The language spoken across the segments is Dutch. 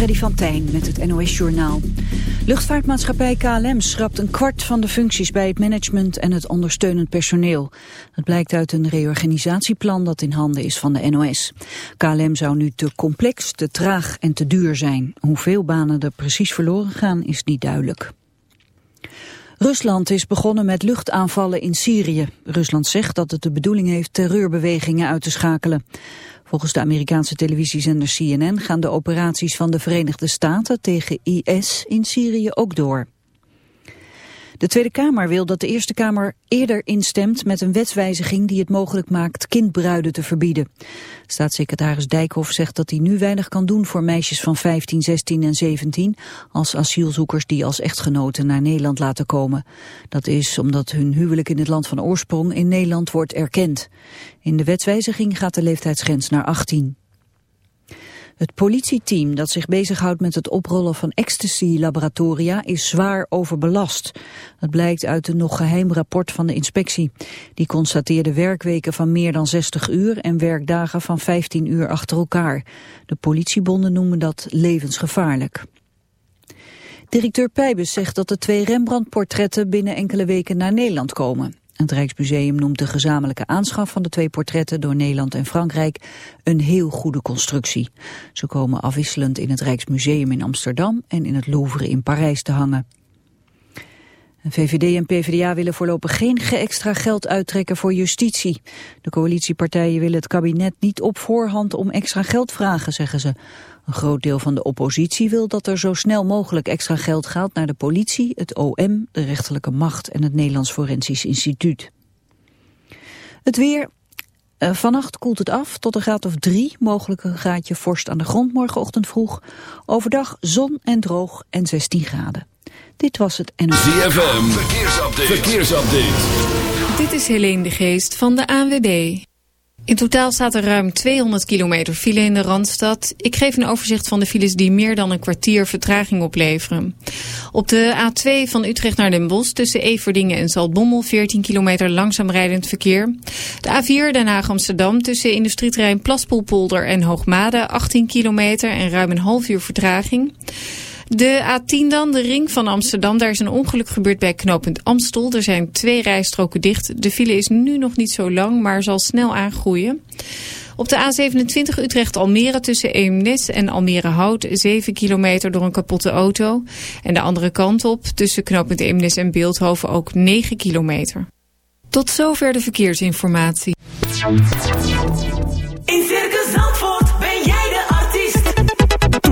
Freddy van Tijn met het NOS-journaal. Luchtvaartmaatschappij KLM schrapt een kwart van de functies bij het management en het ondersteunend personeel. Het blijkt uit een reorganisatieplan dat in handen is van de NOS. KLM zou nu te complex, te traag en te duur zijn. Hoeveel banen er precies verloren gaan is niet duidelijk. Rusland is begonnen met luchtaanvallen in Syrië. Rusland zegt dat het de bedoeling heeft terreurbewegingen uit te schakelen. Volgens de Amerikaanse televisiezender CNN gaan de operaties van de Verenigde Staten tegen IS in Syrië ook door. De Tweede Kamer wil dat de Eerste Kamer eerder instemt met een wetswijziging die het mogelijk maakt kindbruiden te verbieden. Staatssecretaris Dijkhoff zegt dat hij nu weinig kan doen voor meisjes van 15, 16 en 17 als asielzoekers die als echtgenoten naar Nederland laten komen. Dat is omdat hun huwelijk in het land van oorsprong in Nederland wordt erkend. In de wetswijziging gaat de leeftijdsgrens naar 18. Het politieteam dat zich bezighoudt met het oprollen van ecstasy-laboratoria is zwaar overbelast. Het blijkt uit een nog geheim rapport van de inspectie. Die constateerde werkweken van meer dan 60 uur en werkdagen van 15 uur achter elkaar. De politiebonden noemen dat levensgevaarlijk. Directeur Pijbus zegt dat de twee Rembrandt-portretten binnen enkele weken naar Nederland komen. Het Rijksmuseum noemt de gezamenlijke aanschaf van de twee portretten door Nederland en Frankrijk een heel goede constructie. Ze komen afwisselend in het Rijksmuseum in Amsterdam en in het Louvre in Parijs te hangen. VVD en PvdA willen voorlopig geen extra geld uittrekken voor justitie. De coalitiepartijen willen het kabinet niet op voorhand om extra geld vragen, zeggen ze. Een groot deel van de oppositie wil dat er zo snel mogelijk extra geld gaat naar de politie, het OM, de rechterlijke macht en het Nederlands Forensisch Instituut. Het weer. Uh, vannacht koelt het af tot een graad of drie, mogelijk een graadje vorst aan de grond morgenochtend vroeg. Overdag zon en droog en 16 graden. Dit was het en. ZFM, verkeersupdate. verkeersupdate. Dit is Helene de Geest van de ANWB. In totaal staat er ruim 200 kilometer file in de Randstad. Ik geef een overzicht van de files die meer dan een kwartier vertraging opleveren. Op de A2 van Utrecht naar Den Bosch tussen Everdingen en Zaltbommel 14 kilometer langzaam rijdend verkeer. De A4 Den Haag-Amsterdam tussen industrieterrein Plaspoelpolder en Hoogmade 18 kilometer en ruim een half uur vertraging. De A10 dan, de ring van Amsterdam. Daar is een ongeluk gebeurd bij knooppunt Amstel. Er zijn twee rijstroken dicht. De file is nu nog niet zo lang, maar zal snel aangroeien. Op de A27 Utrecht-Almere tussen Eemnes en Almere-Hout 7 kilometer door een kapotte auto. En de andere kant op tussen knooppunt Eemnes en Beeldhoven ook 9 kilometer. Tot zover de verkeersinformatie. In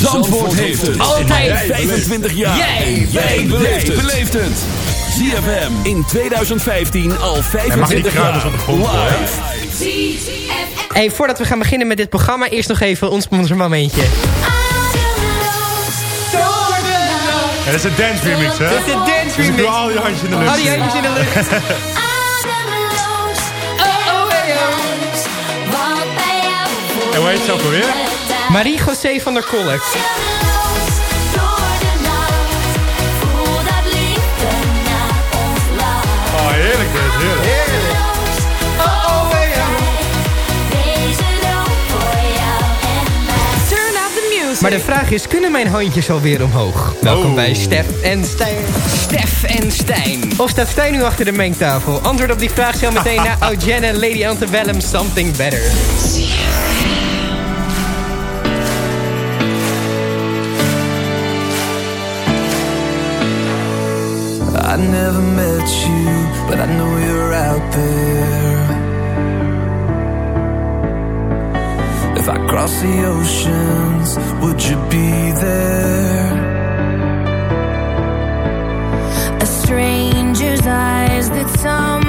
Zandvoort heeft het. Altijd 25 jaar. Jij, Jij beleeft het. ZFM in 2015 al 25 jaar. Live. Hey, voordat we gaan beginnen met dit programma, eerst nog even ons sponsormomentje. Ja, dat is een dance remix, hè? Dit is de dance Dus ik remix. doe al die handjes in de lucht. Al die handjes in de lucht. En hoe heet ze ook alweer? Marie-José van der Kolk. Oh, heerlijk dit, heerlijk. Maar de vraag is, kunnen mijn handjes alweer omhoog? Welkom Oh. bij Stef en Stijn. Stef en Stijn. Of staat Stijn nu achter de mengtafel? Antwoord op die vraag zo meteen na Eugene en Lady Antebellum Something Better. I never met you, but I know you're out there. If I cross the oceans, would you be there? A stranger's eyes that some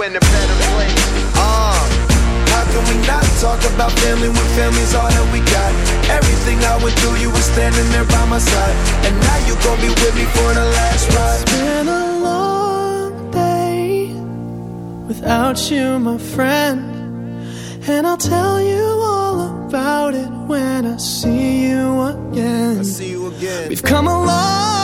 in a better place. Uh. How can we not talk about family when family's all that we got? Everything I would do, you were standing there by my side. And now you gon' be with me for the last ride. It's been a long day without you, my friend. And I'll tell you all about it when I see you again. I see you again. We've come a long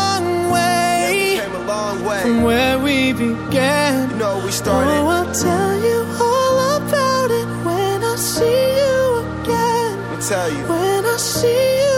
from where we began. You know we started. Oh, I'll tell you all about it when I see you again. I'll tell you. When I see you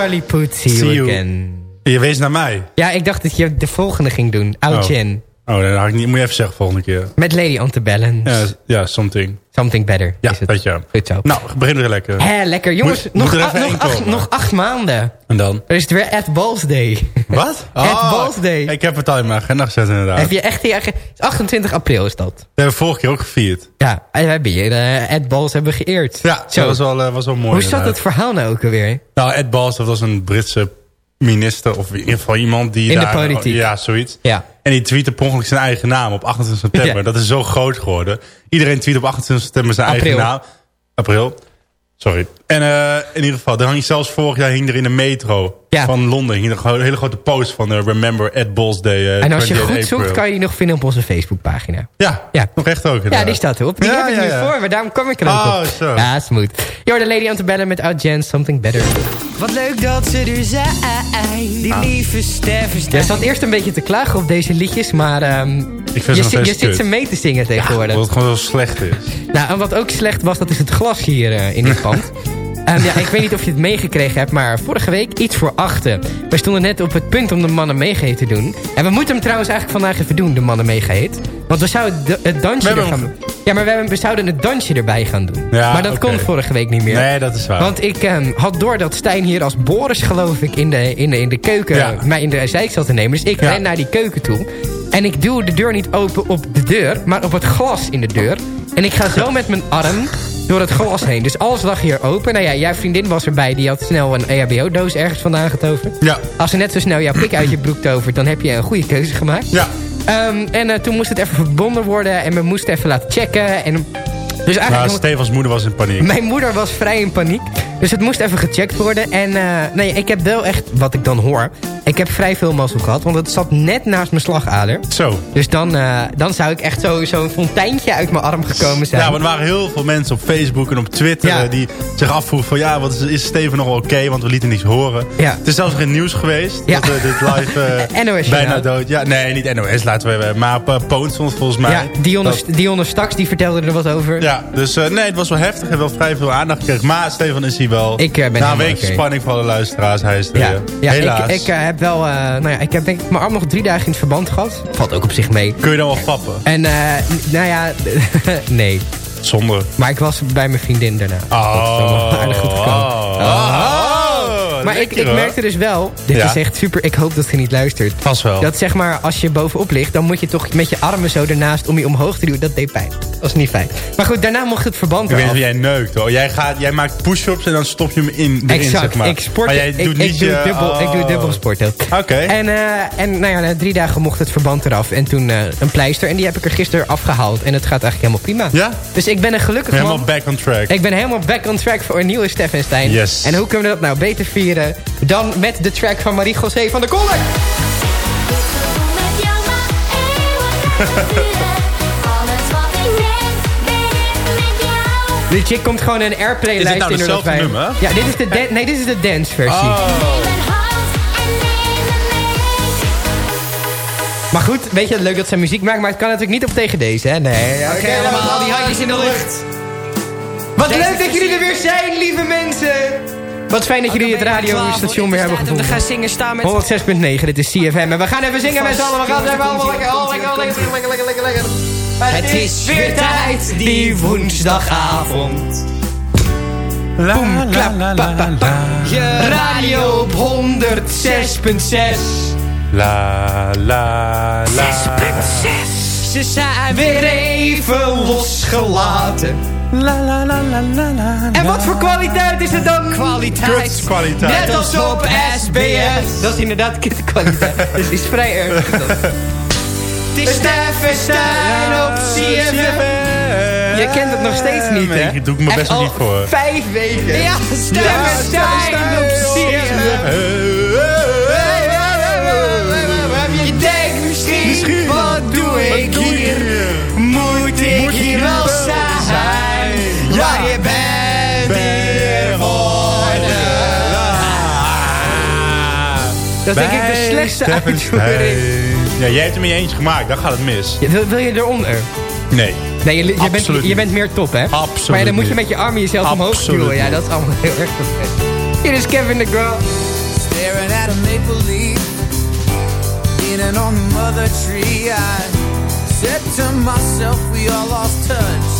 Charlie see, See you again. Je wees naar mij. Ja, ik dacht dat je de volgende ging doen. Out Jen. Oh, oh dat had ik niet. Moet je even zeggen volgende keer. Met Lady Antebellum. Ja, ja something. Something better. Ja, is het. je. Goed zo. Nou, begin er lekker. Hé, lekker. Jongens, Moet- nog, moet er acht, nog, acht, nog acht maanden. En dan? Dan is het weer Ed Balls Day. Wat? Ed Balls Day. Ik heb het al in mijn agenda gezet inderdaad. Heb je echt... die eigen- 28 april is dat. Dat hebben we vorige keer ook gevierd. Ja, en we hebben je eh, Ed Balls hebben geëerd. Ja, Zo. dat was wel, eh, was wel mooi. Hoe zat het verhaal nou ook alweer? Nou, Ed Balls, dat was een Britse minister. Of in ieder geval iemand die In de daar... politiek. Ja, zoiets. Ja. En die tweette per ongeluk zijn eigen naam op 28 september. Ja. Dat is zo groot geworden. Iedereen tweet op 28 september zijn April. eigen naam. April. Sorry. En eh, in ieder geval, er hang je zelfs vorig jaar hing er in de metro Ja. van Londen. Hing er een hele grote post van eh, Remember Ed Balls Day. eh, En als je 28 goed April. zoekt, kan je die nog vinden op onze Facebookpagina. Ja, Ja. nog echt ook. Ja, die staat erop. Die Ja, heb ik nu ja. voor, maar daarom kom ik er ook Oh, op. zo. Ja, smooth. Je hoorde Lady Antebellum met Out Jen, Something Better. Wat leuk dat ze er zijn. Die Ah. lieve Stef Jij zat eerst een beetje te klagen op deze liedjes, maar ehm, Ik vind je, ze nog zit- je zit ze mee te zingen tegenwoordig. Omdat het gewoon zo slecht is. Nou, en wat ook slecht was, dat is het glas hier eh, in dit pand. Ehm, ja, ik weet niet of je het meegekregen hebt, maar vorige week iets voor achten. We stonden net op het punt om de mannen meegeet te doen. En we moeten hem trouwens eigenlijk vandaag even doen, de mannen meegeet. Want we zouden het, het dansje We er gaan... Ja, maar we, hebben, we zouden het dansje erbij gaan doen. Ja, maar dat oké. kon vorige week niet meer. Nee, dat is waar. Want ik ehm, had door dat Stijn hier als Boris, geloof ik, in de, in de, in de keuken... Ja. mij in de zijk zat te nemen. Dus ik Ja. ren naar die keuken toe. En ik duw de deur niet open op de deur, maar op het glas in de deur. En ik ga zo met mijn arm door het glas heen. Dus alles lag hier open. Nou ja, jouw vriendin was erbij. Die had snel een EHBO-doos ergens vandaan getoverd. Ja. Als ze net zo snel jouw pik uit je broek tovert... dan heb je een goede keuze gemaakt. Ja. Ehm, en eh, toen moest het even verbonden worden. En we moesten even laten checken. En, dus eigenlijk... Nou, Stefans moeder was in paniek. Mijn moeder was vrij in paniek. Dus het moest even gecheckt worden. En eh, nee, ik heb wel echt, wat ik dan hoor... Ik heb vrij veel mazzel gehad. Want het zat net naast mijn slagader. Zo. Dus dan, eh, dan zou ik echt zo- zo'n fonteintje uit mijn arm gekomen zijn. Ja, maar er waren heel veel mensen op Facebook en op Twitter... Ja. die zich afvroegen van... ja, wat is, is Steven nog wel oké? want we lieten niets horen. Ja. Het is zelfs het nieuws geweest. Ja. Dat eh, dit live NOS bijna dood... Ja, nee, niet NOS, laten we... Maar uh, Poont stond volgens mij. ja, Dionne, Dat- Dionne Staks die vertelde er wat over. ja, dus eh, nee, het was wel heftig en wel vrij veel aandacht gekregen. Maar Stefan is hier wel. Ik, eh, ben Na een weekje spanning voor alle luisteraars. Hij is er Ja, ja Helaas. ik, ik eh, heb wel, nou ja, ik heb denk ik mijn arm nog drie dagen in het verband gehad. Valt ook op zich mee. Kun je dan wel fappen? En eh, nou ja, nee. Zonder. Maar ik was bij mijn vriendin daarna. Oh. Dat is aardig goed gekomen. Oh. Oh. Maar ik, lekker, ik merkte dus wel... Dit Ja. is echt super... Ik hoop dat je niet luistert. Vast wel. Dat zeg maar, als je bovenop ligt... dan moet je toch met je armen zo ernaast om je omhoog te duwen. Dat deed pijn. Dat was niet fijn. Maar goed, daarna mocht het verband Ik weet niet jij neukt hoor. Jij, gaat, jij maakt push-ups en dan stop je hem in. erin, Exact. zeg maar. Ik sport. Maar jij ik, doet ik, niet doe je- dubbel, ik doe oh. dubbel sporten. Oké. En, eh, en nou ja, na drie dagen mocht het verband eraf. En toen eh, een pleister. En die heb ik er gisteren afgehaald. En het gaat eigenlijk helemaal prima. Ja? Dus ik ben een gelukkig Helemaal man. back on track. Ik ben helemaal back on track voor een nieuwe Steffenstein. Yes. En hoe kunnen we dat nou beter vieren dan met de track van Marie-José van der Kolk? Die chick komt gewoon in een airplay-lijst Is dit nou in de hetzelfde nummer? Ja, dit is de, nee, dit is de dance-versie. Oh. Maar goed, weet je, leuk dat ze muziek maakt, maar het kan natuurlijk niet op tegen deze, hè? Nee, oké, allemaal die handjes in de lucht. Wat leuk dat jullie er weer zijn, lieve mensen. Wat fijn dat jullie het radiostation weer hebben gevonden. We gaan zingen staan met... 106.9, dit is CFM. En we gaan even zingen met z'n allen. We gaan even allemaal lekker, oh, lekker, lekker, lekker, lekker, lekker, lekker. Het is weer tijd, die woensdagavond. Boom, klap, pa, pa, pa. Je radio op 106.6. La, la, la. Ze zijn Weer even losgelaten. La, la, la, la, la, la. En wat voor kwaliteit is het dan? kwaliteit. Net als op SBS. Dat is inderdaad kutkwaliteit. dus die is vrij erg. Het is Steffen Stijn op CFM. Je kent het nog steeds niet, hè? Nee, ik doe ik mijn Echt best niet voor. vijf weken. Ja, Steffen Stijn op CFM. Ja, je bent hier geworden. Dat is denk ik de slechtste uitvoering. Ja, jij hebt hem in je eentje gemaakt, dan gaat het mis. Ja, Wil, wil je eronder? Nee. Nee, je, je, bent, je niet. bent meer top, hè? Absoluut Maar ja, dan moet je niet. met je armen jezelf omhoog duwen. Ja, niet. dat is allemaal heel erg vervelend. Hier is Kevin de Girl. Staring at a maple leaf, leaning on the mother tree. I said to myself, we all lost touch.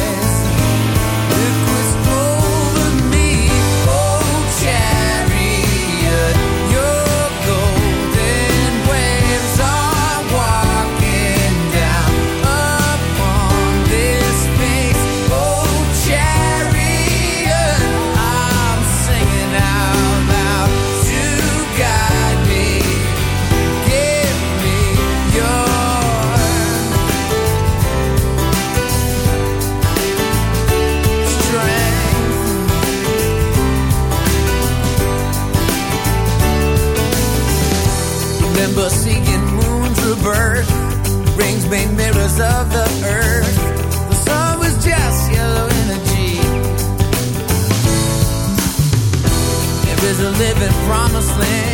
Muslim.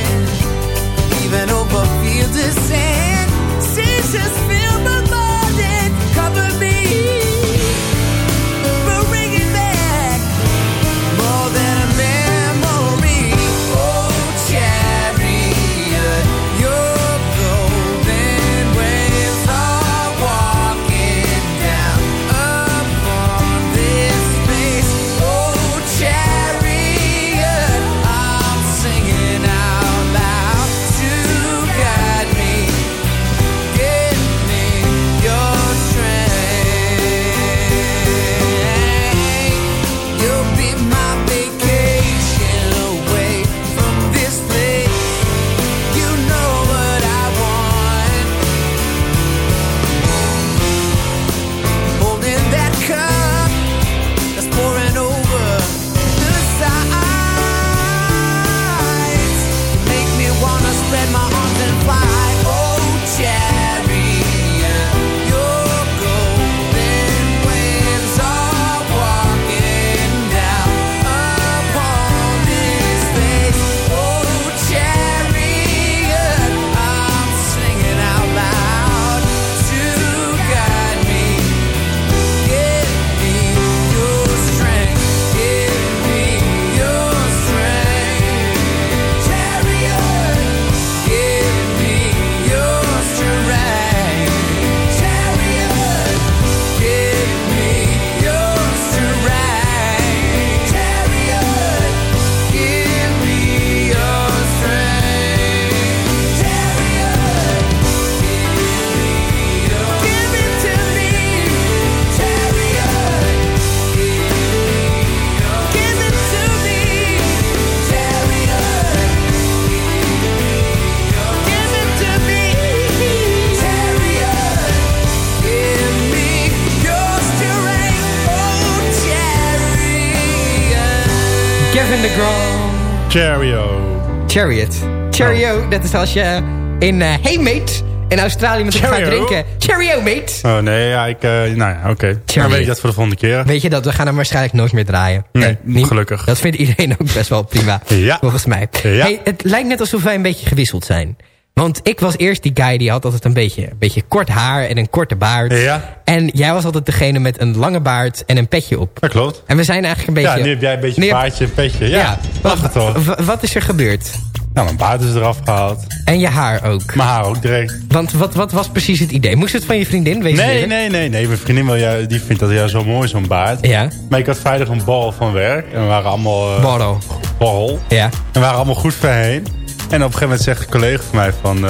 Chariot. Cheerio, dat is als je in eh Hey Mate in Australië met elkaar gaat drinken. Cheerio, mate. Oh nee, ja, ik, eh, nou ja, oké. Dan weet ik dat voor de volgende keer. Weet je dat, we gaan hem waarschijnlijk nooit meer draaien. Nee, niet- gelukkig. Dat vindt iedereen ook best wel prima. Ja. Volgens mij. Ja. Hey, het lijkt net alsof wij een beetje gewisseld zijn. Want ik was eerst die guy die had altijd een beetje, een beetje kort haar en een korte baard. Ja. En jij was altijd degene met een lange baard en een petje op. Dat klopt. En we zijn eigenlijk een beetje... Ja, nu heb jij een beetje een baardje en petje. Ja, Ja. het toch. Wat is er gebeurd? Nou, mijn baard is eraf gehaald. En je haar ook. Mijn haar ook direct. Want wat, wat was precies het idee? Moest het van je vriendin? Wees Nee, nee, nee, nee. Mijn vriendin wil jou, die vindt dat ja zo mooi, zo'n baard. Ja. Maar ik had vrijdag een bal van werk. En we waren allemaal... Borrel. borrel. Ja. En we waren allemaal goed verheen. En op een gegeven moment zegt een collega van mij van...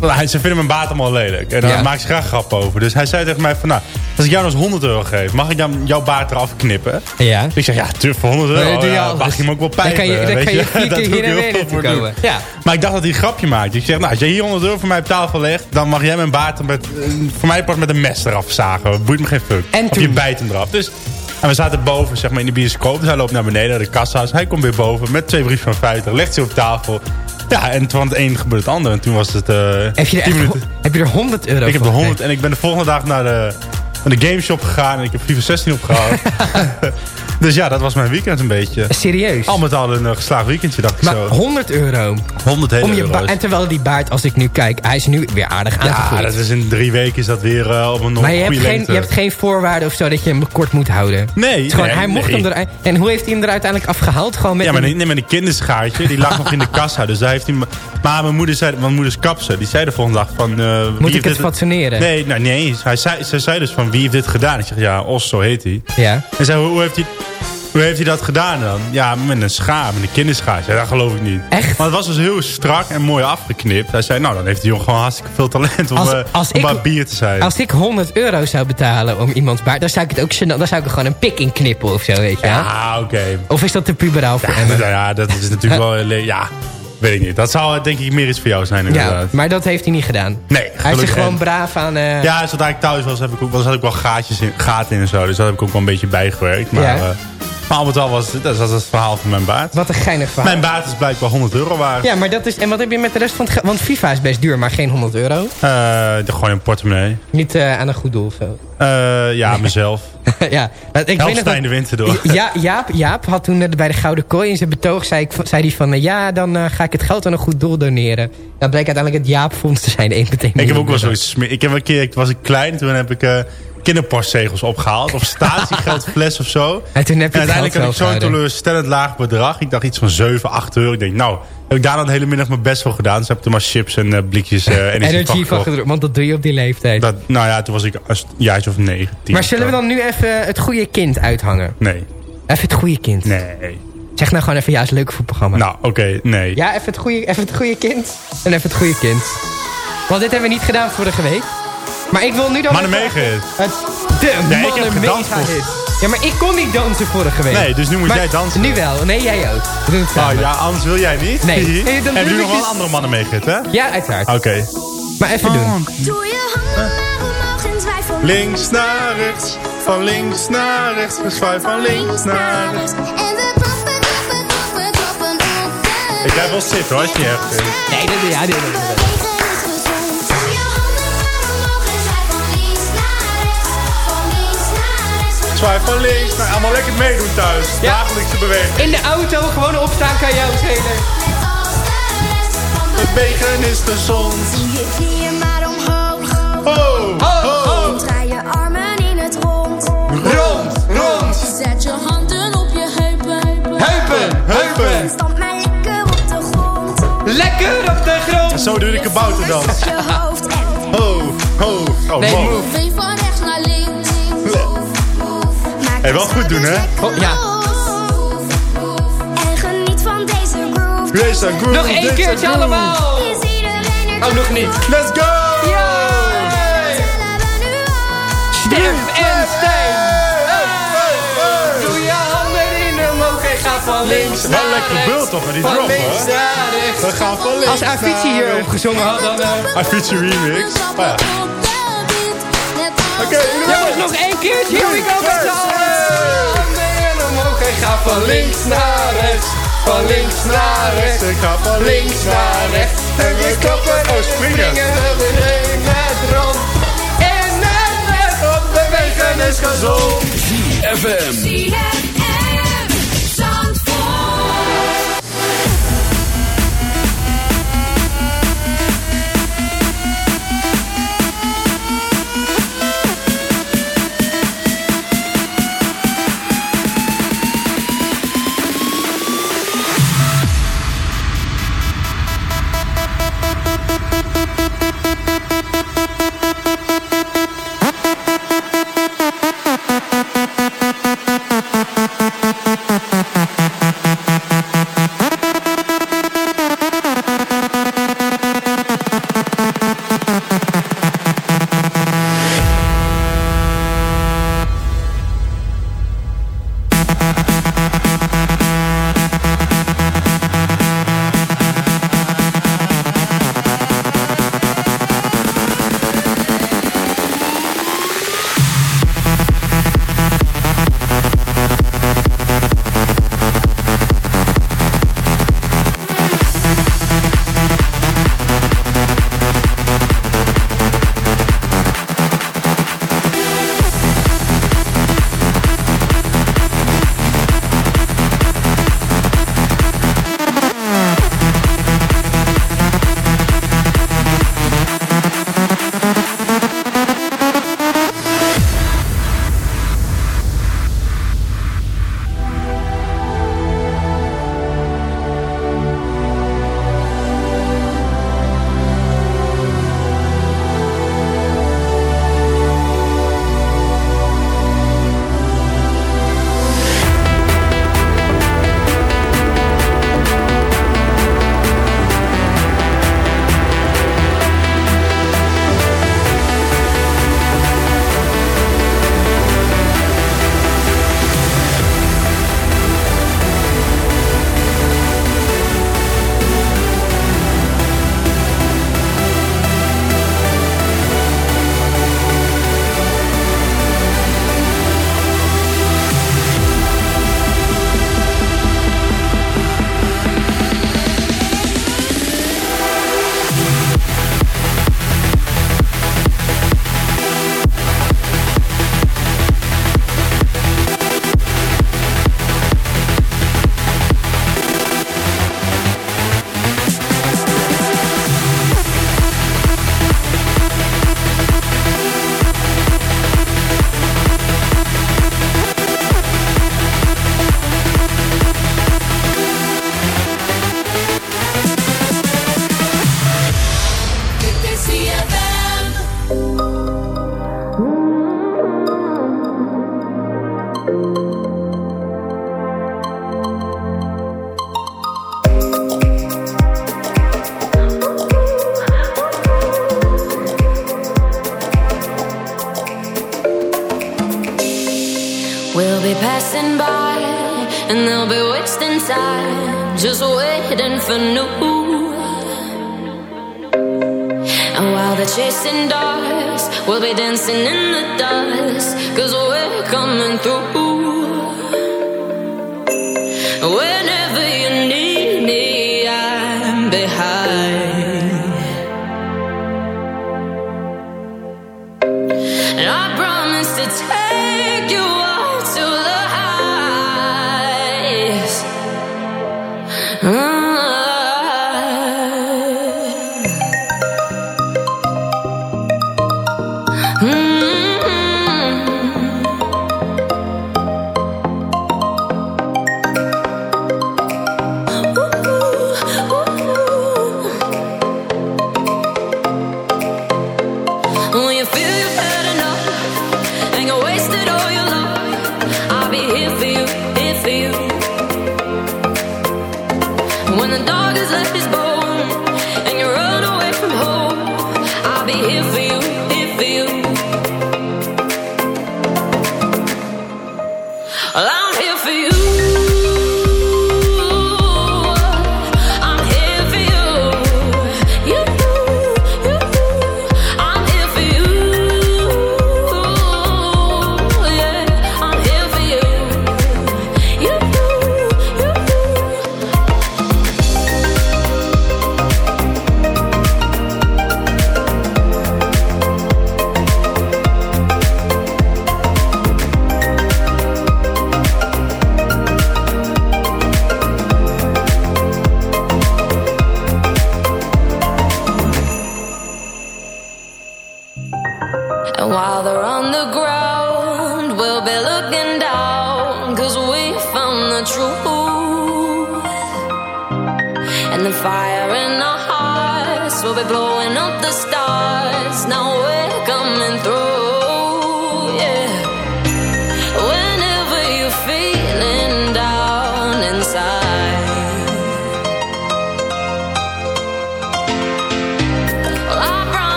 hij, ze vinden mijn baard allemaal lelijk. En daar Ja. maakt ze graag grap over. Dus hij zei tegen mij van... Nou, als ik jou nou eens 100 euro geef... Mag ik dan jouw baard eraf knippen? Ja. Ik zeg, ja, tuurlijk, voor 100 Nee, euro. ja, mag je hem ook wel Dan pijpen. kan je- dan kan je vier keer hier komen. Ja. Maar ik dacht dat hij een grapje maakte. Ik zeg, nou, als jij hier 100 euro voor mij op tafel legt... dan mag jij mijn baard met, eh, voor mij pas met een mes eraf zagen. Boeit me geen fuck. En of je bijt hem eraf. Dus, en we zaten boven zeg maar, in de bioscoop. Dus hij loopt naar beneden, naar de kassa's. Hij komt weer boven met twee briefjes van 50. Legt ze op tafel. Ja, en van het een gebeurt het ander. En toen was het eh Heb je, er 10 echt, minuten. heb je er 100 euro Ik heb de 100 gekregen? en ik ben de volgende dag naar de, naar de gameshop gegaan. En ik heb FIFA 16 opgehaald. dus ja, dat was mijn weekend een beetje. Serieus? Al met al een eh, geslaagd weekendje, dacht ik Maar zo. 100 euro. 100 hele Om je ba- euro's. en terwijl die baard, als ik nu kijk, hij is nu weer aardig Ja, aangegroeid. dat is in drie weken is dat weer eh, op een nog maar je hebt, geen, je hebt geen voorwaarden of zo dat je hem kort moet houden. Nee, Het gewoon, nee, hij mocht nee. hem eruit. En hoe heeft hij hem er uiteindelijk afgehaald? Gewoon met ja, maar een- nee, met een kinderschaartje. Die lag nog in de kassa. Dus daar heeft hij... Maar mijn moeder zei... Mijn moeder is kapser. Die zei de volgende dag van... eh, wie Moet heeft ik het dit- fatsoeneren? Nee, nou, nee. Hij zei, ze zei dus van wie heeft dit gedaan? Ik zeg ja, Os, zo heet hij. Ja. En zei, hoe, hoe heeft hij... Hoe heeft hij dat gedaan dan? Ja, met een schaar, met een kinderschaar. Zei, dat geloof ik niet. Echt? Maar het was dus heel strak en mooi afgeknipt. Hij zei, nou, dan heeft die jongen gewoon hartstikke veel talent om, Als- eh, als om ik- barbier te zijn. Als ik 100 euro zou betalen om iemands baard, dan zou ik het ook dan zou ik er gewoon een pik in knippen of zo, weet je? Ja, oké. Of is dat te puberaal voor Ja, dat- ja, dat is natuurlijk wel... Ja, weet ik niet. Dat zou eh, denk ik meer iets voor jou zijn inderdaad. Ja, maar dat heeft hij niet gedaan. Nee, Hij is gewoon en- braaf aan... eh, Ja, zodra ik thuis was, heb ik ook, was, had ik wel gaatjes in, gaten in en zo. Dus dat heb ik ook wel een beetje bijgewerkt. Maar, Ja. Maar al met al was het, dat is het verhaal van mijn baard. Wat een geinig verhaal. Mijn baard is blijkbaar 100 euro waard. Ja, maar dat is... En wat heb je met de rest van het geld? Want FIFA is best duur, maar geen 100 euro. Eh, gewoon een portemonnee. Niet eh, aan een goed doel of zo. Eh, ja, mezelf. ja, maar ik weet de winter door. dat- Ja, Jaap, Jaap had toen bij de Gouden Kooi in zijn betoog... zei, ik, zei hij van... ja, dan ga ik het geld aan een goed doel doneren. Dan bleek uiteindelijk het Jaapfonds te zijn. 1,1 Ik heb ook wel zoiets. Ik heb een keer, ik was ik klein, toen heb ik kinderpostzegels opgehaald. Of statiegeldfles of zo. En toen heb je En het uiteindelijk had ik zo'n teleurstellend laag bedrag. Ik dacht iets van 7, 8 euro. Ik denk, nou, heb ik daar dan de hele middag mijn best voor gedaan. Dus heb ik er maar chips en eh, blikjes eh energy, van gedrukt, want dat doe je op die leeftijd. Dat, nou ja, toen was ik een jaartje of 9, 10. maar zullen we dan nu even het goede kind uithangen? Nee. Even het goede kind. Nee. Zeg nou gewoon even, ja, is leuk voetprogramma. Nou, oké, nee. Ja, even het, goede, even het goede kind. En even het goede kind. Want dit hebben we niet gedaan vorige week. Maar ik wil nu dan... Mannen meegehit. Het, de Nee, ik heb mannen gedanst mega hit. Ja, maar ik kon niet dansen vorige week. Nee, dus nu moet Maar jij dansen. Nu wel. Nee, jij ook. We doen het Oh ja, anders wil jij niet. Nee. Dan en nu nog wel andere mannen meegit, hè? Ja, uiteraard. Oké. Maar even doen. Doe je handen maar omhoog en zwaai van Links naar rechts, van links naar rechts, we zwaai van links naar rechts. Ik blijf wel zitten hoor, als je niet echt. Nee, dat doe ja, dit. Zwaai van links naar allemaal lekker meedoen thuis. Ja. Dagelijkse beweging. In de auto gewoon opstaan kan jou schelen. De Bewegen is gezond. Doe je knieën maar omhoog. Ho, ho, En draai je armen in het rond. Rond, rond. Zet je handen op je heupen. Heupen, heupen. Stamp maar lekker op de grond. Lekker op de grond. Zo doe ik een bouterdans. Je hoofd en Ho, ho. Oh, Nee, move. Hey, wel een goed doen, hè? Oh, ja. En geniet van deze groove. Deze groove, Nog één keertje groove. allemaal. Oh, nog niet. Let's go! Ja. Stef en Stijn. Doe je handen in omhoog en ga van links naar Wel lekker beeld toch, met die links hoor. naar rechts. We gaan van links Als Avicii naar hierop rechts. gezongen had, dan... eh, Avicii remix. Oh ja. Oké, Jongens, nog één keertje. Here we go Handen omhoog, en ga van links naar rechts. Van links naar rechts, ik ga van links naar rechts. En we klappen, oh springen. We springen met rond. En net rond, bewegen is gezond. FM.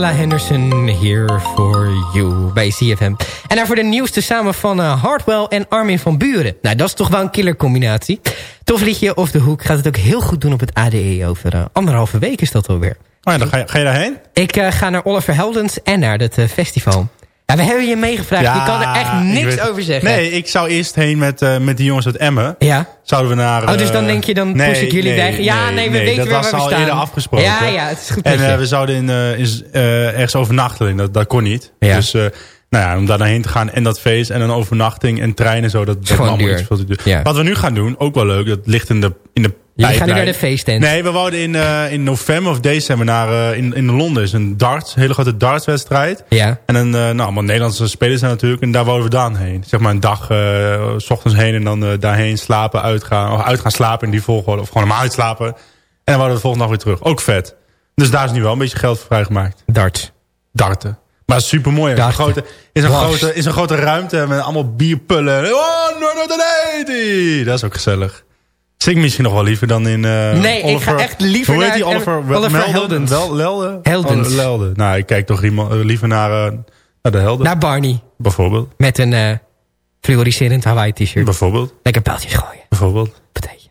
Ella Henderson Here For You bij CFM. En daarvoor de nieuwste samen van eh, Hardwell en Armin van Buren. Nou, dat is toch wel een killer combinatie. Tof liedje of de hoek gaat het ook heel goed doen op het ADE. Over eh, anderhalve week is dat alweer. Oh ja, dan ga je, ga je daarheen? Ik eh, ga naar Oliver Heldens en naar het festival. Ja, we hebben je meegevraagd. je kan er echt ik niks weet- over zeggen. Nee, ik zou eerst heen met, eh, met die jongens uit Emmen. Ja. Zouden we naar... Oh, dus dan eh, denk je, dan nee, push ik jullie nee, weg. Ja, nee, we weten dat weer was waar we al staan. eerder afgesproken. Ja, ja, het is goed En eh, we zouden in, in, eh, ergens overnachten. Dat, dat kon niet. Ja. Dus eh, nou ja, om daar heen te gaan en dat feest en een overnachting en treinen zo. Dat, dat allemaal iets veel te. Ja. Wat we nu gaan doen, ook wel leuk. Dat ligt in de, in de Jullie gaan nu naar de feesttent. Nee, we wouden in, eh, in november of december naar, eh, in, in Londen. is een darts, een hele grote dartswedstrijd. Ja. En een, eh, nou, allemaal Nederlandse spelers zijn natuurlijk. En daar wouden we dan heen. Zeg maar een dag, s ochtends heen en dan daarheen slapen, uitgaan. Of uitgaan slapen in die volgorde. Of gewoon helemaal uitslapen. En dan wouden we de volgende dag weer terug. Ook vet. Dus daar is nu wel een beetje geld voor vrijgemaakt. Darts. Darten. Maar super mooi. Is een, grote, is, een grote, is een grote ruimte met allemaal bierpullen. Oh, no, no, no, nee. Dat is ook gezellig. Zing misschien nog wel liever dan in... eh, Nee, ik ga echt liever Hoe heet naar- die Oliver? Wel- Oliver Melden? Heldens. Wel, Lelde? Heldens. Oh, Lelde. Nou, ik kijk toch eh, liever naar, eh, naar de Helden. Naar Barney. Bijvoorbeeld. Met een eh fluoriserend Hawaii t-shirt. Bijvoorbeeld. Lekker pijltjes gooien. Bijvoorbeeld.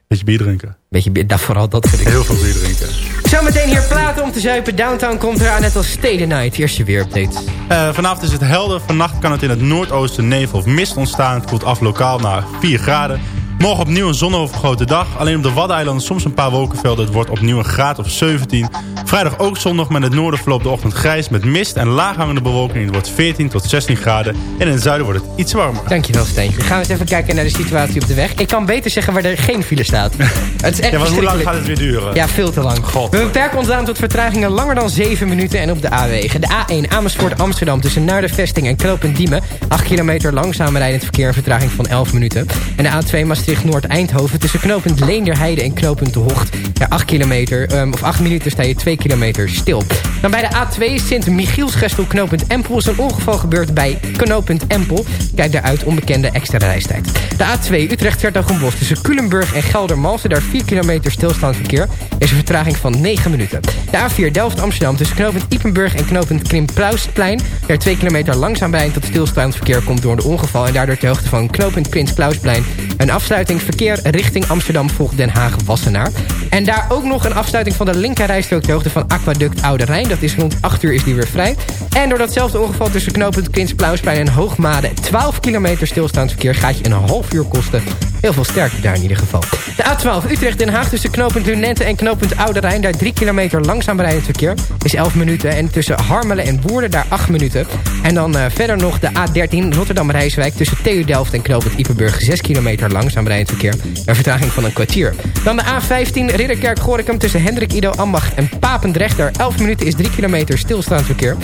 Beetje bier drinken. Beetje, bier- nou, vooral dat vind ik. Heel veel bier drinken. Zometeen hier platen om te zuipen. Downtown komt eraan, net als Steden Night. Eerste weerupdate. Eh, vanavond is het helder. Vannacht kan het in het noordoosten nevel of mist ontstaan. Het koelt af lokaal naar 4 graden. Morgen opnieuw een zonovergrote dag. Alleen op de Waddeneilanden soms een paar wolkenvelden. Het wordt opnieuw een graad of 17. Vrijdag ook zondag, maar in het noorden verloopt de ochtend grijs... met mist en laaghangende bewolking. Het wordt 14 tot 16 graden. En in het zuiden wordt het iets warmer. Dankjewel, Steentje. Gaan we eens even kijken naar de situatie op de weg. Ik kan beter zeggen waar er geen file staat. Het is echt Ja, maar hoe lang gaat het weer duren? Ja, veel te lang. God. We beperken ons aan tot vertragingen langer dan 7 minuten en op de A-wegen. De A1 Amersfoort Amsterdam tussen Naardenvesting en Knoopend Diemen. 8 kilometer langzaam rijdend verkeer een vertraging van 11 minuten. En de A2 Maastricht Noord Eindhoven tussen Knoopend Leenderheide en Knoopend De Hocht. Ja, 8 kilometer, ehm, of 8 minuten sta je 2 kilometer stil. Dan bij de A2 Sint-Michielsgestel Knoopend Empel is een ongeval gebeurd bij Knoopend Empel. Kijk daaruit onbekende extra reistijd. De A2 Utrecht Hertogenbos tussen Culemburg en Geldermalsen. Daar 4 kilometer stilstaand verkeer is een vertraging van 9 minuten. De A4 Delft Amsterdam tussen knooppunt Ipenburg en knooppunt Krimplausplein. Daar 2 kilometer langzaam bij en tot stilstaand verkeer komt door een ongeval. En daardoor ter hoogte van knooppunt Prins Klausplein. Een afsluiting verkeer richting Amsterdam volgt Den Haag Wassenaar. En daar ook nog een afsluiting van de linkerrijstrook ter hoogte van Aquaduct Oude Rijn. Dat is rond 8 uur is die weer vrij. En door datzelfde ongeval tussen knooppunt Klausplein en Hoogmade 12 kilometer stilstaand verkeer gaat je een half uur kosten. Heel veel sterkte daar in ieder geval. De A12 Utrecht-Den Haag tussen knooppunt Lunette en knooppunt Oude Rijn. Daar 3 kilometer langzaam rijdend verkeer is 11 minuten. En tussen Harmelen en Woerden daar 8 minuten. En dan eh, verder nog de A13 Rotterdam-Rijswijk tussen TU Delft en knooppunt Ipenburg. 6 kilometer langzaam rijdend verkeer. Een vertraging van een kwartier. Dan de A15 Ridderkerk-Gorikum tussen Hendrik Ido Ambach en Papendrecht. Daar 11 minuten is 3 kilometer stilstaand verkeer.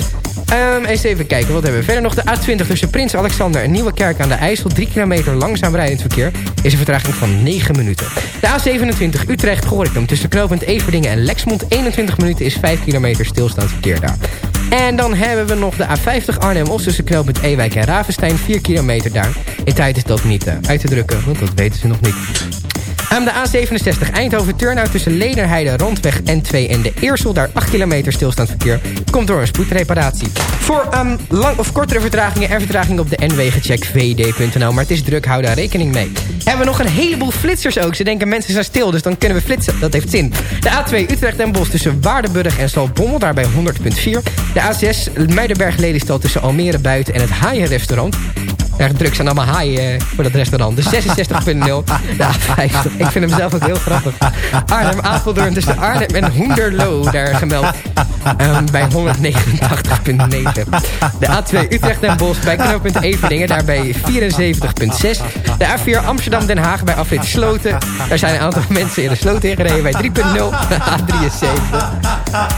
Ehm, eens even kijken, wat hebben we verder nog? De A20 tussen Prins Alexander en Nieuwe Kerk aan de IJssel. 3 kilometer langzaam rijdend verkeer. is een vertraging van 9 minuten. De A27 Utrecht-Gorinchem tussen knooppunt Everdingen en Lexmond. 21 minuten is 5 kilometer stilstaand verkeer daar. En dan hebben we nog de A50 Arnhem-Os tussen knooppunt Ewijk en Ravenstein. 4 kilometer daar. In tijd is dat niet eh, uit te drukken, want dat weten ze nog niet. Aan de A67 Eindhoven-Turnhout tussen Lederheide, Rondweg N2 en de Eersel. Daar 8 kilometer stilstaand verkeer. Komt door een spoedreparatie. Voor ehm, lang of kortere vertragingen en vertragingen op de N-wegen check vd.nl. Maar het is druk, hou daar rekening mee. Hebben we nog een heleboel flitsers ook. Ze denken mensen zijn stil, dus dan kunnen we flitsen. Dat heeft zin. De A2 Utrecht en Bos tussen Waardenburg en Stalbommel. Daar bij 100.4. De A6 Muidenberg-Lelystad tussen Almere Buiten en het Haaienrestaurant. Erg druk zijn allemaal haaien eh, voor dat restaurant. De 66.0. Ja, 50. Ik vind hem zelf ook heel grappig. Arnhem, Apeldoorn tussen Arnhem en Hoenderloo. Daar gemeld Ehm, bij 189.9. De A2 Utrecht en Bos bij knooppunt Everdingen. Daar bij 74.6. De A4 Amsterdam-Den Haag bij afrit Sloten. Daar zijn een aantal mensen in de sloot ingereden bij 3.0. De A73.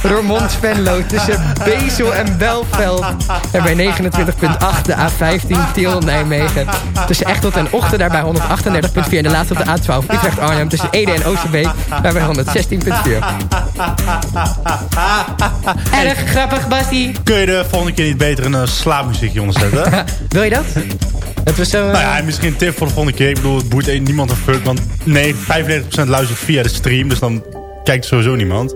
Roermond Venlo tussen Bezel en Belveld. En bij 29.8 de A15 Tiel Nijmegen. Tussen Echtelt en Ochten daar bij 138.4. En de laatste op de A12 Utrecht Arnhem tussen Ede en Oosterbeek. Daar bij 116.4. Erg grappig, Basti. Kun je de volgende keer niet beter een uh, slaapmuziekje onderzetten? Wil je dat? Dat we zo... Nou ja, misschien een tip voor de volgende keer. Ik bedoel, het boeit niemand een fuck. Want nee, 95% luistert via de stream. Dus dan kijkt sowieso niemand.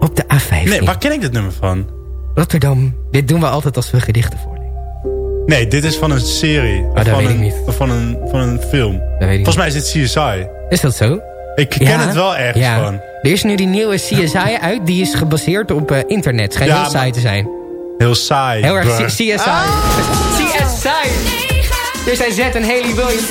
Op de A15. Nee, waar ken ik dit nummer van? Rotterdam. Dit doen we altijd als we gedichten voorlezen. Nee, dit is van een serie. Oh, dat van weet een, ik niet. Van een, van een film. Dat weet ik Volgens mij is dit CSI. Is dat zo? Ik ken Ja. het wel ergens Ja. van. Er is nu die nieuwe CSI uit. Die is gebaseerd op eh, internet. Schijnt Ja, heel saai te zijn. Heel saai. Heel erg CSI. CSI. Dit zijn Zet en Haley Williams.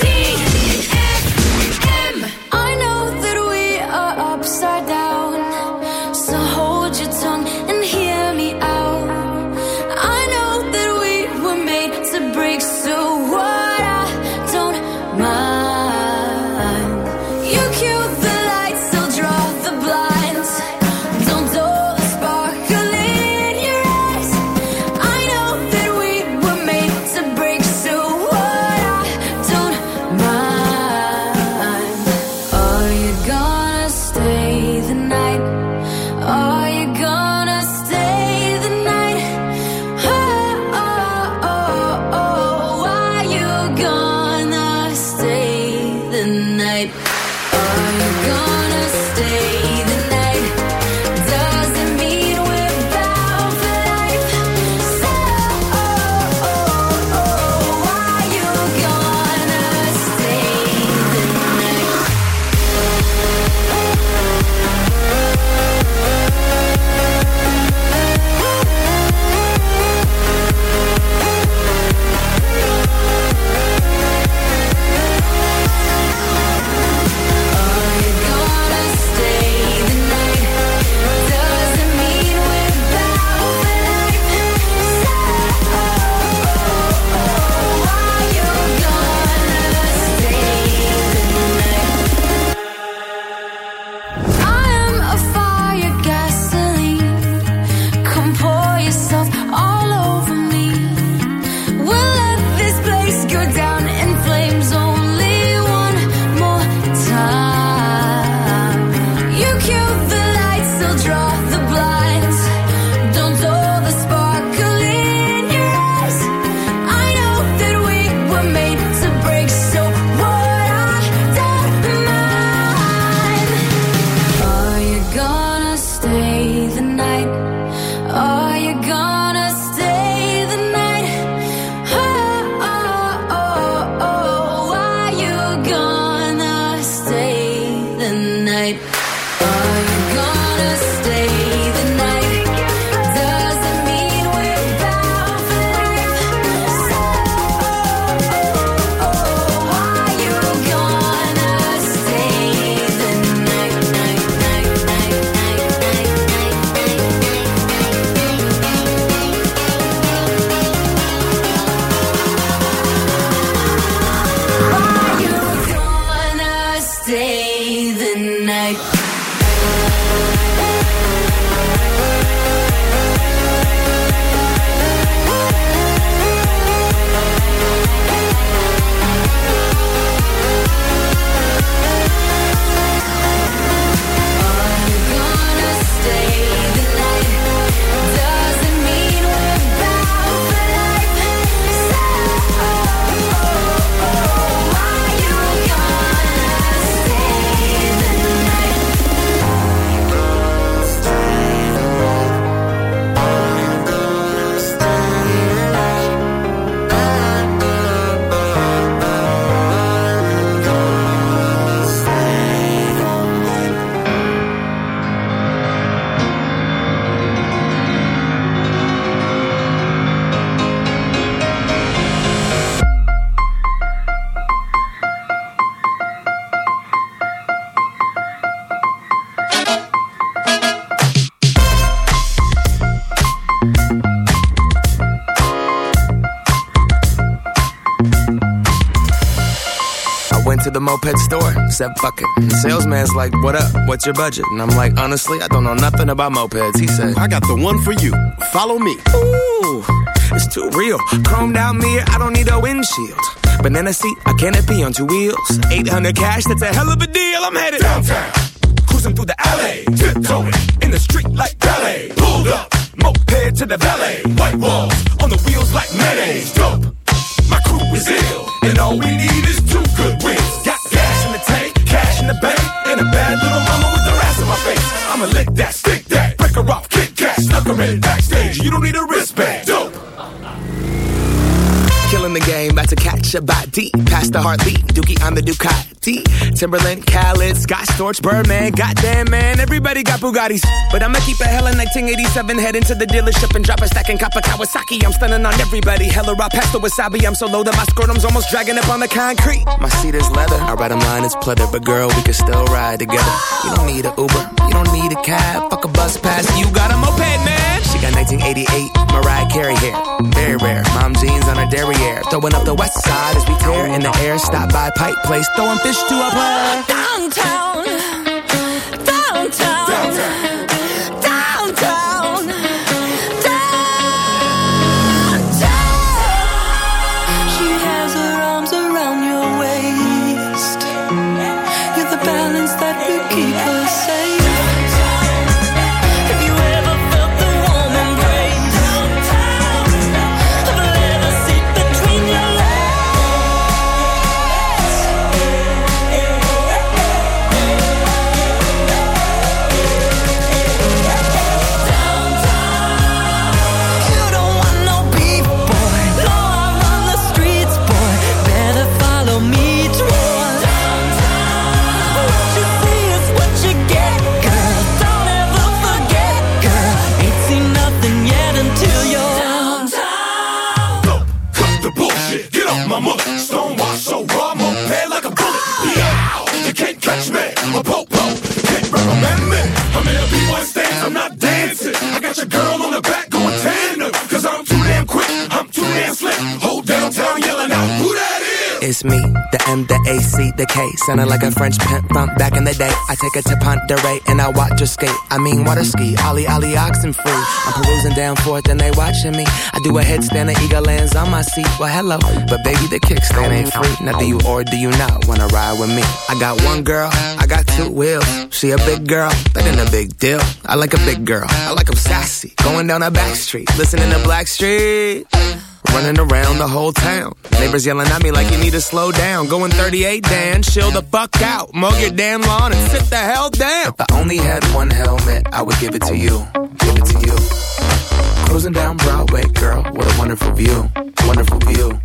Said fuck it. The salesman's like, what up? What's your budget? And I'm like, honestly, I don't know nothing about mopeds. He said, I got the one for you. Follow me. Ooh, it's too real. Chromed out mirror, I don't need a windshield. Banana seat, a canopy on two wheels. 800 cash, that's a hell of a deal. I'm headed downtown. Cruising through the alley. Tiptoeing in the street like ballet. Pulled up, moped to the valet. White walls on the wheels like mayonnaise. Dope. My crew is ill, and all we need is two lick that, stick that, break her off, kick cat, snuck her in backstage. You don't need a wristband. Dope. Killing the game, about to catch a body. Past the Hartley, Dookie on the Ducati. Timberland, Khaled, Scott Storch, Birdman. Goddamn, man, everybody got Bugattis. But I'ma keep it hella 1987. Head into the dealership and drop a stack in Kappa Kawasaki. I'm stunning on everybody. Hella raw pasta wasabi. I'm so low that my scrotum's almost dragging up on the concrete. My seat is leather. I ride a line, it's pleather. But girl, we can still ride together. You don't need a Uber. You don't need a cab. Fuck a bus pass. You got a moped, man. Got 1988 Mariah Carey hair. Very rare. Mom jeans on her derriere. Throwing up the west side as we tear in the air. Stop by Pipe Place. Throwing fish to a player. Downtown, downtown, downtown, downtown. The M, the A, C, the K. Sounding like a French pimp from back in the day. I take her to Ponderay and I watch her skate. I mean, water ski, Ollie, Ollie, oxen free. I'm perusing down forth and they watching me. I do a headstand and eagle lands on my seat. Well, hello, but baby, the kickstand ain't free. Now, do you or do you not wanna ride with me? I got one girl, I got two wheels. She a big girl, that ain't a big deal. I like a big girl, I like 'em sassy. Going down a back street, listening to Black Street. Running around the whole town. Neighbors yelling at me like you need to slow down. Going 38, Dan, chill the fuck out. Mow your damn lawn and sit the hell down. If I only had one helmet, I would give it to you. Give it to you. Cruising down Broadway, girl, what a wonderful view. Wonderful view.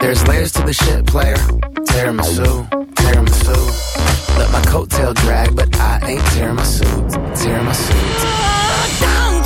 There's layers to the shit, player. Tiramisu, tiramisu. Let my coattail drag, but I ain't tearing my suit. Tearing my suit. Downtown,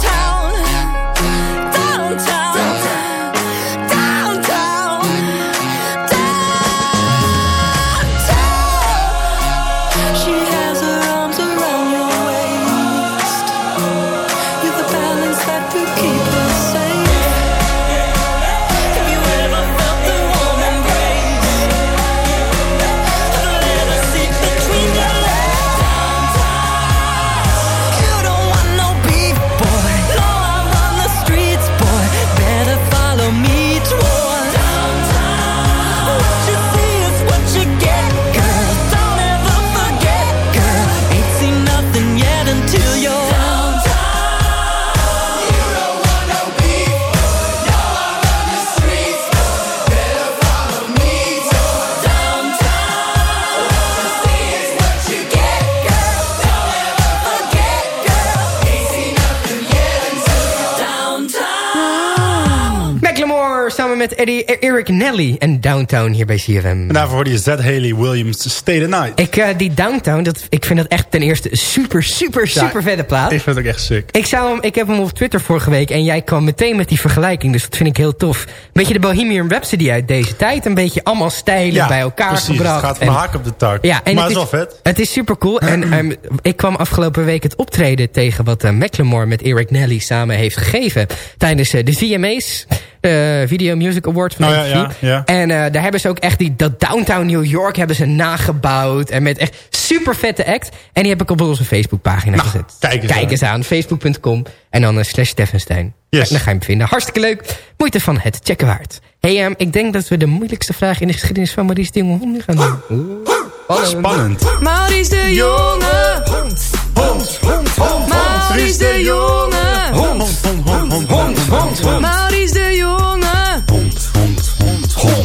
met Eddie, Eric Nelly en Downtown hier bij CFM. En daarvoor hoorde je Z. Haley Williams Stay the Night. Ik, eh, die Downtown, dat, ik vind dat echt ten eerste super, super, super vette plaat. Ik vind het ook echt sick. Ik, zou hem, ik heb hem op Twitter vorige week en jij kwam meteen met die vergelijking. Dus dat vind ik heel tof. Een beetje de Bohemian Rhapsody uit deze tijd. Een beetje allemaal stijlen bij elkaar precies, gebracht. het gaat van En- haak op de tak. Ja, en maar het is wel vet. Het is super cool. En ehm, ik kwam afgelopen week het optreden tegen wat eh, Macklemore met Eric Nelly samen heeft gegeven. Tijdens eh, de VMA's, Video Music Awards van Oh, ja, MTV. ja, ja. En eh, daar hebben ze ook echt die, dat downtown New York hebben ze nagebouwd. En met echt super vette act. En die heb ik op onze Facebookpagina gezet. Nou, kijk eens kijk aan. eens aan. Facebook.com. En dan eh, slash Steffenstein. Yes. En dan ga je hem vinden. Hartstikke leuk. Moeite van het checken waard. hey, ehm, ik denk dat we de moeilijkste vraag in de geschiedenis van Maurice de Jonge Hond gaan doen. Oeh. Spannend. Maurice de Jonge. Hond, hond, hond, hond. Maurice de Jonge. Hond, hond, hond, hond, hond, hond, hond. Maurice de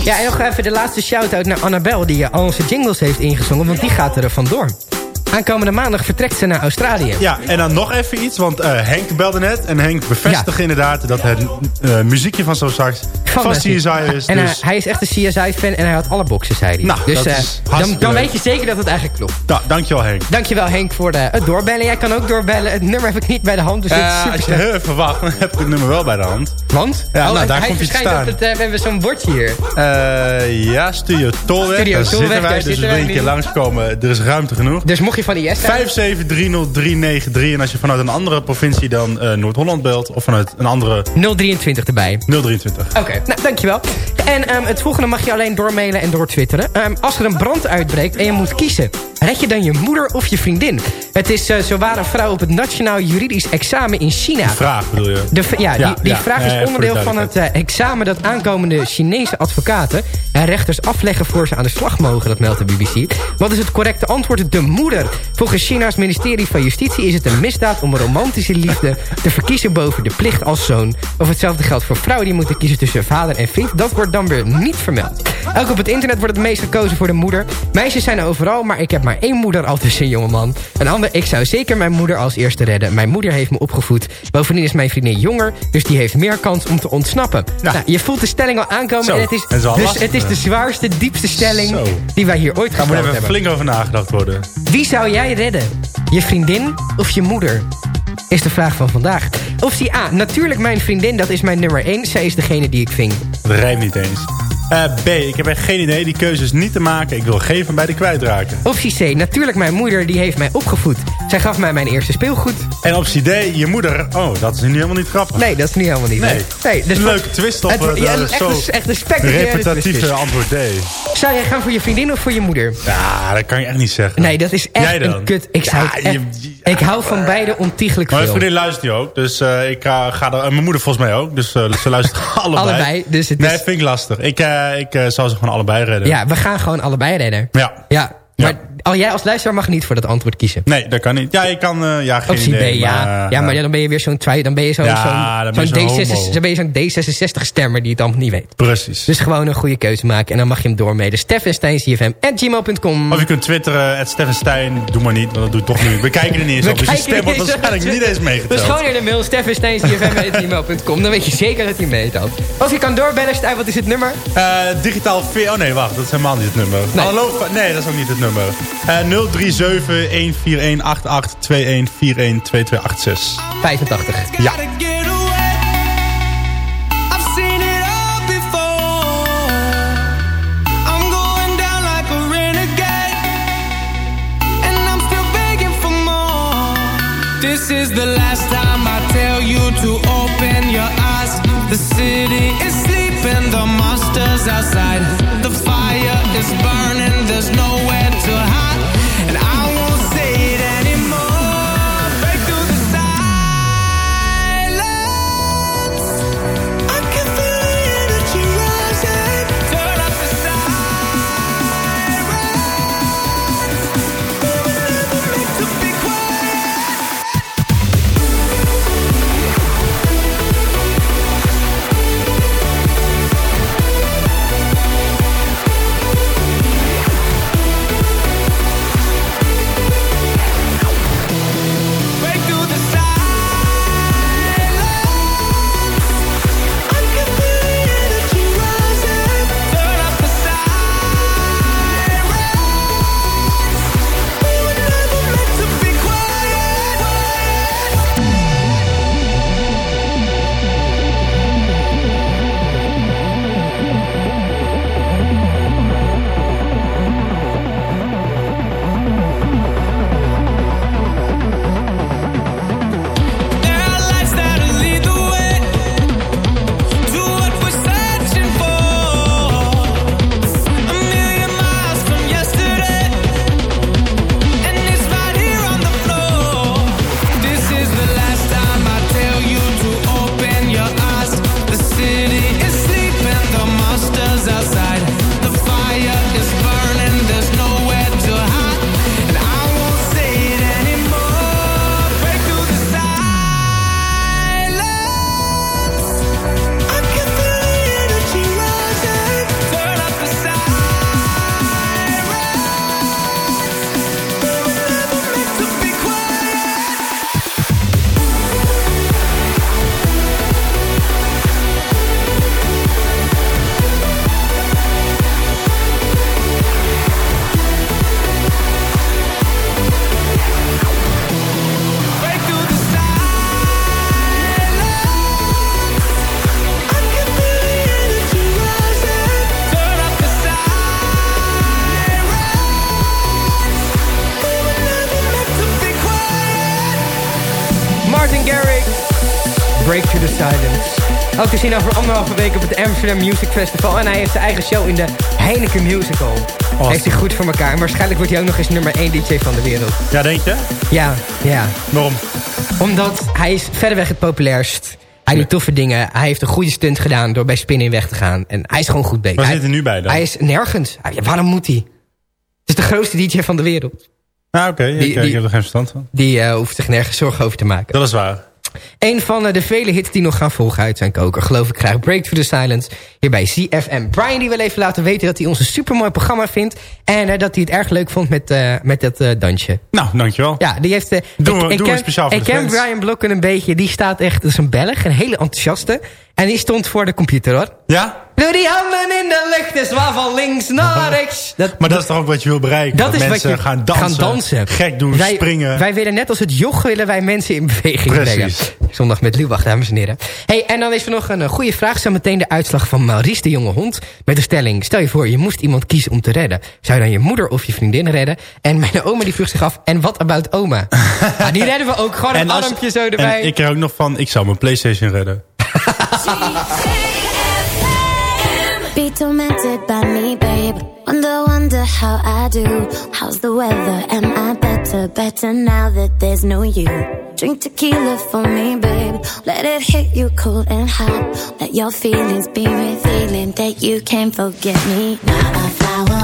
Ja, en nog even de laatste shout-out naar Annabel... die eh, al onze jingles heeft ingezongen, want die gaat er vandoor. Aankomende maandag vertrekt ze naar Australië. Ja, en dan nog even iets, want eh, Henk belde net. En Henk bevestigt inderdaad dat het eh, muziekje van zo straks van, eh, CSI is. En eh, dus, hij is echt een CSI-fan en hij had alle boxen, zei hij. Nou, dus dan, weet je zeker dat het eigenlijk klopt. nou, dankjewel Henk. Dankjewel Henk voor de, het doorbellen. Jij kan ook doorbellen. Het nummer heb ik niet bij de hand, dus super als je heel even wacht, dan heb ik het nummer wel bij de hand. Want? Ja, Oh, nou, daar hij komt hij te verschijnt staan. het, we hebben zo'n bordje hier. Ja, Studio Tolweg. Studio daar Tolweg, zitten wij. daar Dus zitten wij een keer langskomen. Er is ruimte genoeg. Dus mocht je van IS zijn... 5730393. En als je vanuit een andere provincie dan eh, Noord-Holland belt... of vanuit een andere 023 erbij. 023. Oké, nou dankjewel. En ehm, het volgende mag je alleen doormailen en doortwitteren. Ehm, als er een brand uitbreekt en je moet kiezen... red je dan je moeder of je vriendin? Het is uh, zowaar een vrouw op het Nationaal Juridisch Examen in China. Vraag bedoel je? De, ja, die, Ja, die ja. vraag is de onderdeel van het eh, examen... dat aankomende Chinese advocaten en rechters afleggen... voor ze aan de slag mogen, dat meldt de BBC. Wat is het correcte antwoord? De moeder. Volgens China's ministerie van Justitie is het een misdaad... om een romantische liefde te verkiezen boven de plicht als zoon. Of hetzelfde geldt voor vrouwen die moeten kiezen tussen vader en vriend. Dat wordt dan weer niet vermeld. Ook op het internet wordt het meest gekozen voor de moeder. Meisjes zijn er overal, maar ik heb maar één moeder al tussen jongeman. Een ander, ik zou zeker mijn moeder als eerste redden. Mijn moeder heeft me opgevoed. Bovendien is mijn vriendin jonger, dus die heeft meer kans om te ontsnappen. Nou, je voelt de stelling al aankomen Zo, en het is, is dus lastig, het is de hè? zwaarste, diepste stelling Zo. die wij hier ooit Daar moet even hebben. flink over nagedacht worden. Wie zou jij redden? Je vriendin of je moeder? Is de vraag van vandaag. Optie A. Natuurlijk mijn vriendin, dat is mijn nummer 1. Zij is degene die ik ving. Dat rijmt niet eens. Eh, B, ik heb echt geen idee. Die keuze is niet te maken. Ik wil geen van beide kwijtraken. Optie C. Natuurlijk mijn moeder, die heeft mij opgevoed. Zij gaf mij mijn eerste speelgoed. En optie D, je moeder. Oh, dat is nu helemaal niet grappig. Nee, dat is niet helemaal niet. Nee. nee dus leuke twist op Het- het, ja, eh, echt, zo een, echt een spectaculaire antwoord D. Zou jij gaan voor je vriendin of voor je moeder? Ja, dat kan je echt niet zeggen. Nee, dat is echt een kut. Ik, zou Ja, echt- je- ik hou van beide ontiegelijk Maar mijn veel. vriendin luistert hier ook. Dus eh, ik ga er... en mijn moeder volgens mij ook. Dus ze luistert allebei. Allebei, dus het nee, is- vind ik lastig. Ik, ik eh, zou ze gewoon allebei redden. Ja, we gaan gewoon allebei redden. Ja. Ja, maar al jij als luisteraar mag niet voor dat antwoord kiezen. Nee, dat kan niet. Ja, ik kan... eh, ja, geen Optie idee. B, ja. maar, ja, maar ja, dan ben je weer zo'n dan ben je zo'n Ja, zo'n dan ben je zo'n zo'n D66 homo. dan ben je zo'n D66-stemmer die het allemaal niet weet. Precies. Dus gewoon een goede keuze maken en dan mag je hem doormeden. steffensteincfm.gmail.com Of je kunt twitteren, Stijn. Doe maar niet, want dat doe ik toch niet. We kijken er niet eens We op. Dus je stem wordt niet eens op. waarschijnlijk niet eens Dus meegeteld. gewoon in de mail steffensteincfm.gmail.com. Dan weet je zeker dat hij meetelt. Of je kan doorbellen, Stijn, wat is het nummer? Eh, digitaal V... Oh nee, wacht. Dat is helemaal niet het nummer. Nee. Hallo, nee, dat is ook niet het nummer. Eh 037 141 88 21 41 2286. 85. Ja. Gotta get away. I've seen it all before. I'm going down like a renegade. And I'm still begging for more. This is the last time I tell you to open your eyes. The city is sleeping, the monsters outside. Zien over anderhalve week op het Amsterdam Music Festival. En hij heeft zijn eigen show in de Heineken Musical. Heeft hij goed voor elkaar. En waarschijnlijk wordt hij ook nog eens nummer 1 DJ van de wereld. Ja, denk je? Ja, ja. Waarom? Omdat hij is verreweg het populairst. Hij doet toffe dingen. Hij heeft een goede stunt gedaan door bij Spin weg te gaan. En hij is gewoon goed bezig. Waar Hij- zit hij nu bij dan? Hij is nergens. Ja, waarom moet hij? Het is de grootste DJ van de wereld. Ah, oké. ik, heb er geen verstand van. Die eh, hoeft zich nergens zorgen over te maken. Dat is waar. Een van eh, de vele hits die nog gaan volgen uit zijn koker. Geloof ik graag. Break to the Silence. Hier bij CFM. Brian die wil even laten weten dat hij ons een supermooi programma vindt. En eh, dat hij het erg leuk vond met, eh, met dat dansje. Nou, dankjewel. Ja, die heeft... Doen we- ik, we ken, speciaal voor Ik ken. Brian Blokken een beetje. Die staat echt... Dat is een Belg. Een hele enthousiaste. En die stond voor de computer hoor. Ja? Doe die handen in de lucht. Dus waar van links naar rechts. Dat, Maar dat is toch ook wat je wil bereiken? dat Dat, is wat mensen je gaan dansen, gaan dansen. gek doen, wij, springen. Wij willen net als het joch willen wij mensen in beweging Precies. brengen. Zondag met Lubach, dames en heren. Hey, en dan is er nog een eh, goede vraag. Zo meteen de uitslag van Maurice de Jonge Hond. Met de stelling, stel je voor, je moest iemand kiezen om te redden. Zou je dan je moeder of je vriendin redden? En mijn oma die vroeg zich af, en wat about oma? Ah, die redden we ook. Gewoon een als- armpje zo erbij. En ik kreeg ook nog van, ik zou mijn Playstation redden. Be tormented by me, babe. Wonder, wonder how I do. How's the weather? Am I better, better now that there's no you? Drink tequila for me, babe. Let it hit you cold and hot. Let your feelings be revealing that you can't forget me. Not a flower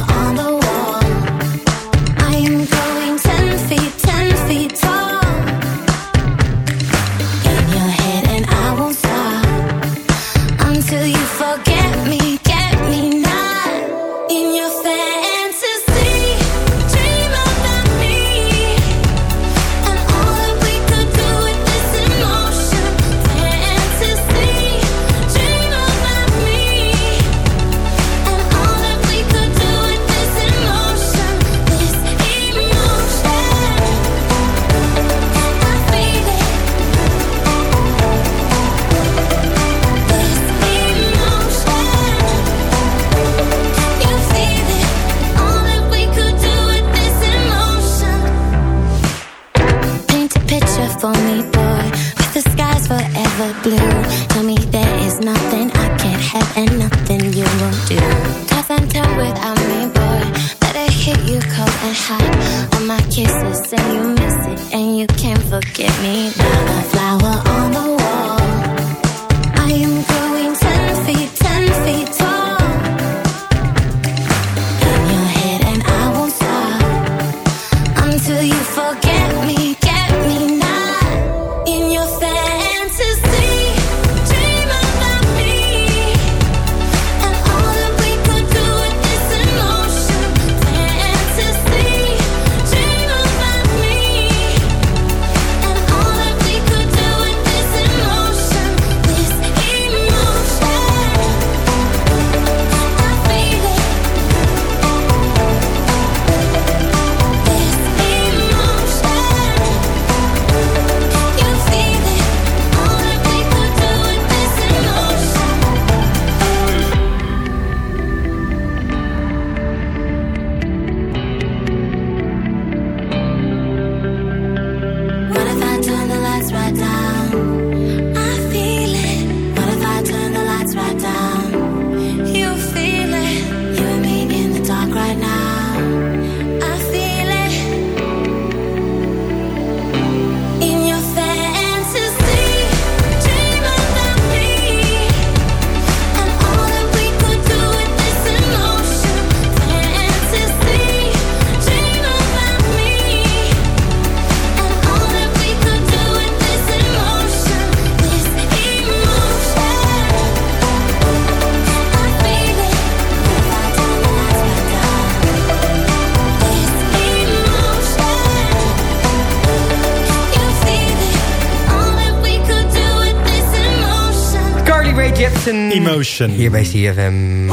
Emotion. Hier bij CFM.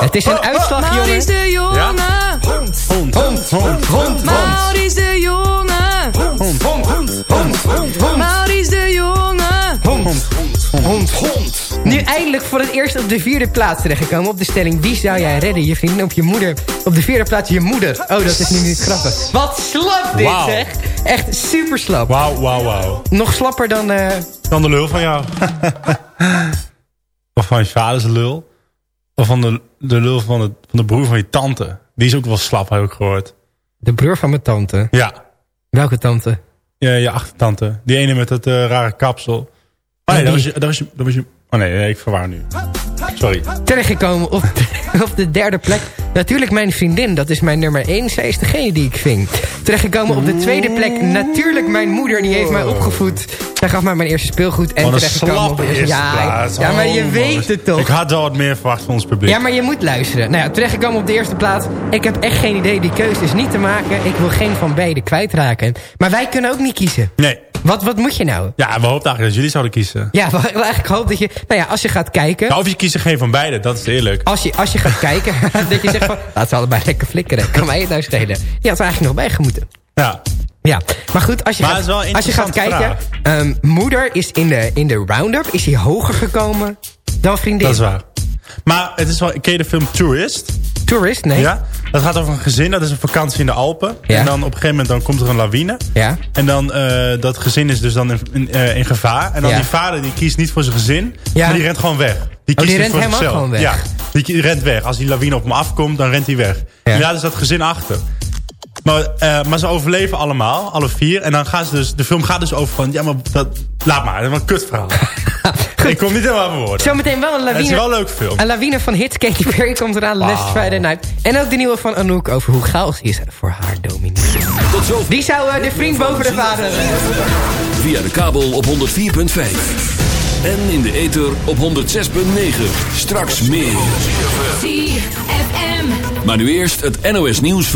Het is een uitslag, jongen. Maurice de Jonge. Hond, hond, hond, hond. Maurice de Jonge. Hond, hond, hond, hond, hond. Maurice de Jonge. Hond, hond, hond. Nu eindelijk voor het eerst op de vierde plaats terechtgekomen. Op de stelling, wie zou jij redden? Je vriendin op je moeder. Op de vierde plaats je moeder. Oh, dat is nu niet grappig. Wat slap dit, zeg. Echt super slap. Wauw, wauw, wauw. Nog slapper dan... eh, Dan de lul van jou. of van je vaders lul. Of van de, de lul van de, van de broer van je tante. Die is ook wel slap, heb ik gehoord. de broer van mijn tante. Ja, Welke tante? je, je achtertante. Die ene met dat eh, rare kapsel. Oh nee, Ja, dat was, je, dat, was je, dat was je... Oh nee, nee, ik verwaar nu. Sorry. Terechtgekomen op de, op de derde plek. Natuurlijk mijn vriendin, dat is mijn nummer 1. Zij is degene die ik ving. Terechtgekomen op de tweede plek. Natuurlijk mijn moeder, die heeft mij opgevoed. Zij gaf mij mijn eerste speelgoed. En Wat een terechtgekomen ja, ja, maar je Oh, weet het toch. Ik had wel wat meer verwacht van ons publiek. Ja, maar je moet luisteren. Nou ja, terechtgekomen op de eerste plaats. Ik heb echt geen idee. Die keuze is niet te maken. Ik wil geen van beide kwijtraken. Maar wij kunnen ook niet kiezen. Nee. Wat, wat moet je nou? Ja, we hoopten eigenlijk dat jullie zouden kiezen. Ja, wel eigenlijk hoop dat je... Nou ja, als je gaat kijken... Nou, of je kiest er geen van beide, dat is eerlijk. Als je, als je gaat kijken, dat je zegt van... Laat ze allebei lekker flikkeren. Kan mij het nou schelen? Die had er eigenlijk nog bij gemoeten. Ja. Ja, maar goed, als je Maar gaat, als je gaat kijken... ehm, moeder is in de, in de round-up is hij hoger gekomen dan vriendin. Dat is waar. Maar het is wel... Ken je de film Tourist? Tourist, nee. Ja? Dat gaat over een gezin, dat is een vakantie in de Alpen. Ja. En dan op een gegeven moment dan komt er een lawine. Ja. En dan, eh, dat gezin is dus dan in, in, eh, in gevaar. En dan Ja. die vader, die kiest niet voor zijn gezin. Ja. Maar die rent gewoon weg. Die, die kiest rent voor helemaal zichzelf. gewoon weg? Ja, die rent weg. Als die lawine op hem afkomt, dan rent hij weg. En ja, dus dat gezin achter. Maar, eh, maar ze overleven allemaal, alle vier. En dan gaan ze dus, de film gaat dus over van... Ja, maar dat, laat maar, dat is wel een kutverhaal. Ik kom niet helemaal aan mijn woorden. Zometeen wel een lawine. Het is wel een leuk film. Een lawine van hits. Katy Perry komt eraan. Last Wauw. Friday Night. En ook de nieuwe van Anouk over hoe chaos is voor haar dominee. Tot zover. Die zou eh, de vriend boven de vader... Via de kabel op 104.5. En in de ether op 106.9. Straks meer. Maar nu eerst het NOS nieuws van...